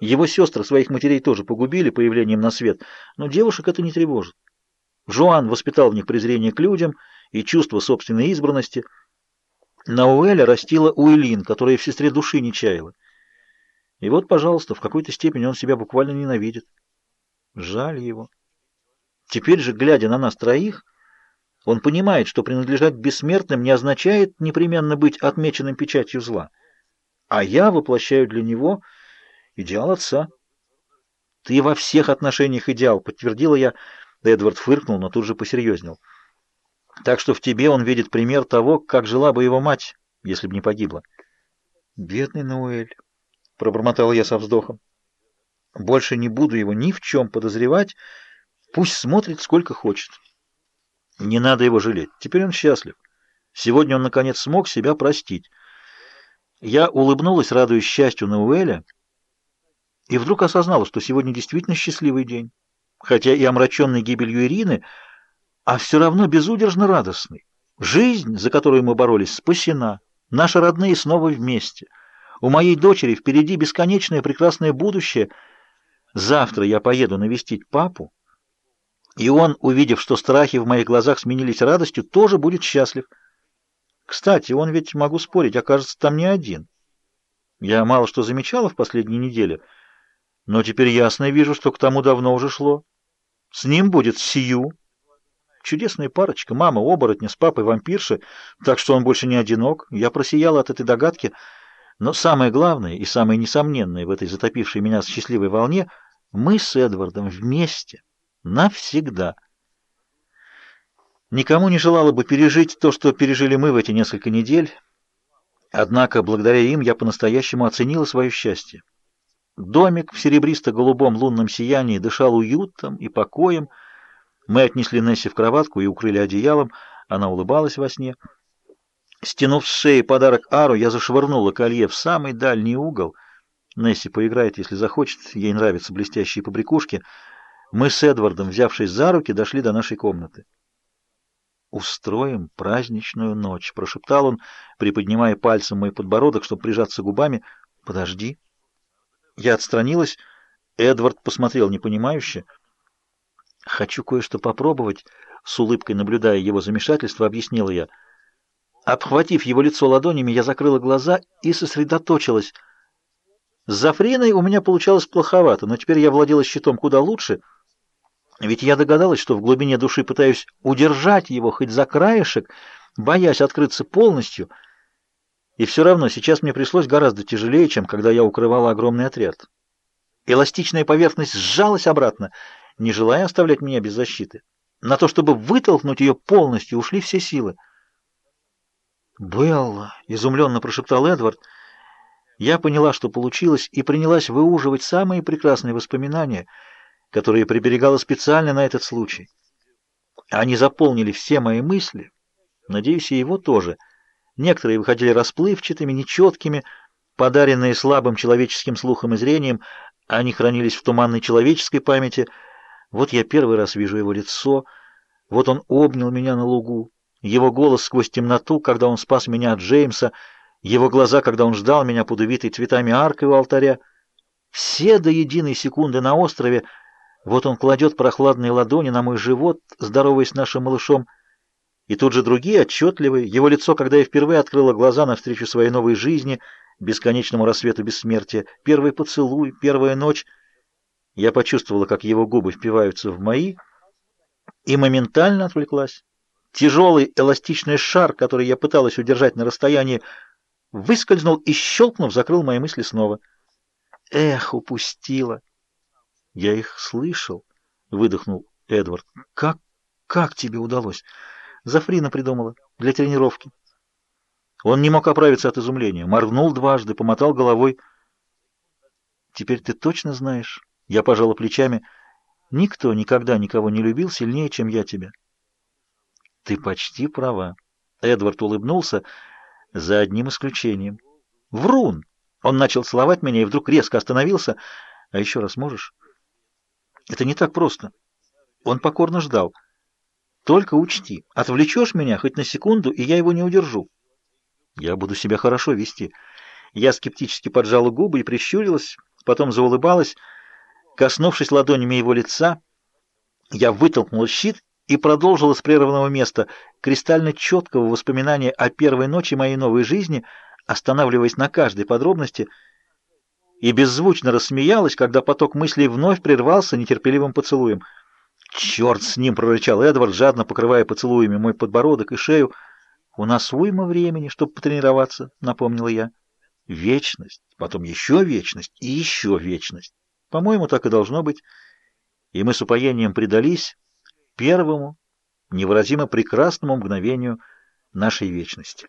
Его сестры своих матерей тоже погубили появлением на свет, но девушек это не тревожит. Жуан воспитал в них презрение к людям и чувство собственной избранности. На Уэля растила Уэлин, которая в сестре души не чаяла. И вот, пожалуйста, в какой-то степени он себя буквально ненавидит. Жаль его. Теперь же, глядя на нас троих, он понимает, что принадлежать бессмертным не означает непременно быть отмеченным печатью зла. А я воплощаю для него идеал отца. «Ты во всех отношениях идеал», — подтвердила я. Эдвард фыркнул, но тут же посерьезнел. «Так что в тебе он видит пример того, как жила бы его мать, если бы не погибла». «Бедный Ноэль», — пробормотал я со вздохом. «Больше не буду его ни в чем подозревать, пусть смотрит сколько хочет». Не надо его жалеть, теперь он счастлив. Сегодня он, наконец, смог себя простить. Я улыбнулась, радуясь счастью Науэля, и вдруг осознала, что сегодня действительно счастливый день, хотя и омраченный гибелью Ирины, а все равно безудержно радостный. Жизнь, за которую мы боролись, спасена. Наши родные снова вместе. У моей дочери впереди бесконечное прекрасное будущее. Завтра я поеду навестить папу, и он, увидев, что страхи в моих глазах сменились радостью, тоже будет счастлив. Кстати, он ведь, могу спорить, окажется там не один. Я мало что замечала в последние недели, но теперь ясно вижу, что к тому давно уже шло. С ним будет Сию. Чудесная парочка, мама оборотня с папой вампирши, так что он больше не одинок. Я просияла от этой догадки, но самое главное и самое несомненное в этой затопившей меня счастливой волне — мы с Эдвардом вместе, навсегда. Никому не желала бы пережить то, что пережили мы в эти несколько недель, однако благодаря им я по-настоящему оценила свое счастье. Домик в серебристо-голубом лунном сиянии дышал уютом и покоем. Мы отнесли Несси в кроватку и укрыли одеялом. Она улыбалась во сне. Стянув с шеи подарок Ару, я зашвырнула колье в самый дальний угол. Несси поиграет, если захочет, ей нравятся блестящие побрякушки. Мы с Эдвардом, взявшись за руки, дошли до нашей комнаты. «Устроим праздничную ночь», — прошептал он, приподнимая пальцем мой подбородок, чтобы прижаться губами. «Подожди». Я отстранилась. Эдвард посмотрел непонимающе. «Хочу кое-что попробовать», — с улыбкой наблюдая его замешательство, объяснила я. Обхватив его лицо ладонями, я закрыла глаза и сосредоточилась. С Зафриной у меня получалось плоховато, но теперь я владела щитом куда лучше, ведь я догадалась, что в глубине души пытаюсь удержать его хоть за краешек, боясь открыться полностью — и все равно сейчас мне пришлось гораздо тяжелее, чем когда я укрывала огромный отряд. Эластичная поверхность сжалась обратно, не желая оставлять меня без защиты. На то, чтобы вытолкнуть ее полностью, ушли все силы. «Белла!» — изумленно прошептал Эдвард. Я поняла, что получилось, и принялась выуживать самые прекрасные воспоминания, которые приберегала специально на этот случай. Они заполнили все мои мысли, надеюсь, и его тоже — Некоторые выходили расплывчатыми, нечеткими, подаренные слабым человеческим слухом и зрением, они хранились в туманной человеческой памяти. Вот я первый раз вижу его лицо, вот он обнял меня на лугу, его голос сквозь темноту, когда он спас меня от Джеймса, его глаза, когда он ждал меня под увитой цветами аркой у алтаря. Все до единой секунды на острове, вот он кладет прохладные ладони на мой живот, здороваясь с нашим малышом, и тут же другие, отчетливые, его лицо, когда я впервые открыла глаза навстречу своей новой жизни, бесконечному рассвету бессмертия, первый поцелуй, первая ночь. Я почувствовала, как его губы впиваются в мои, и моментально отвлеклась. Тяжелый эластичный шар, который я пыталась удержать на расстоянии, выскользнул и, щелкнув, закрыл мои мысли снова. Эх, упустила! Я их слышал, — выдохнул Эдвард. Как, как тебе удалось? Зафрина придумала. Для тренировки. Он не мог оправиться от изумления. Моргнул дважды, помотал головой. «Теперь ты точно знаешь?» Я пожала плечами. «Никто никогда никого не любил сильнее, чем я тебя». «Ты почти права». Эдвард улыбнулся за одним исключением. «Врун!» Он начал целовать меня и вдруг резко остановился. «А еще раз можешь?» «Это не так просто». Он покорно ждал. Только учти, отвлечешь меня хоть на секунду, и я его не удержу. Я буду себя хорошо вести. Я скептически поджала губы и прищурилась, потом заулыбалась. Коснувшись ладонями его лица, я вытолкнул щит и продолжила с прерванного места кристально четкого воспоминания о первой ночи моей новой жизни, останавливаясь на каждой подробности, и беззвучно рассмеялась, когда поток мыслей вновь прервался нетерпеливым поцелуем. «Черт с ним!» — прорычал Эдвард, жадно покрывая поцелуями мой подбородок и шею. «У нас уйма времени, чтобы потренироваться», — напомнила я. «Вечность, потом еще вечность и еще вечность. По-моему, так и должно быть». И мы с упоением предались первому, невыразимо прекрасному мгновению нашей вечности.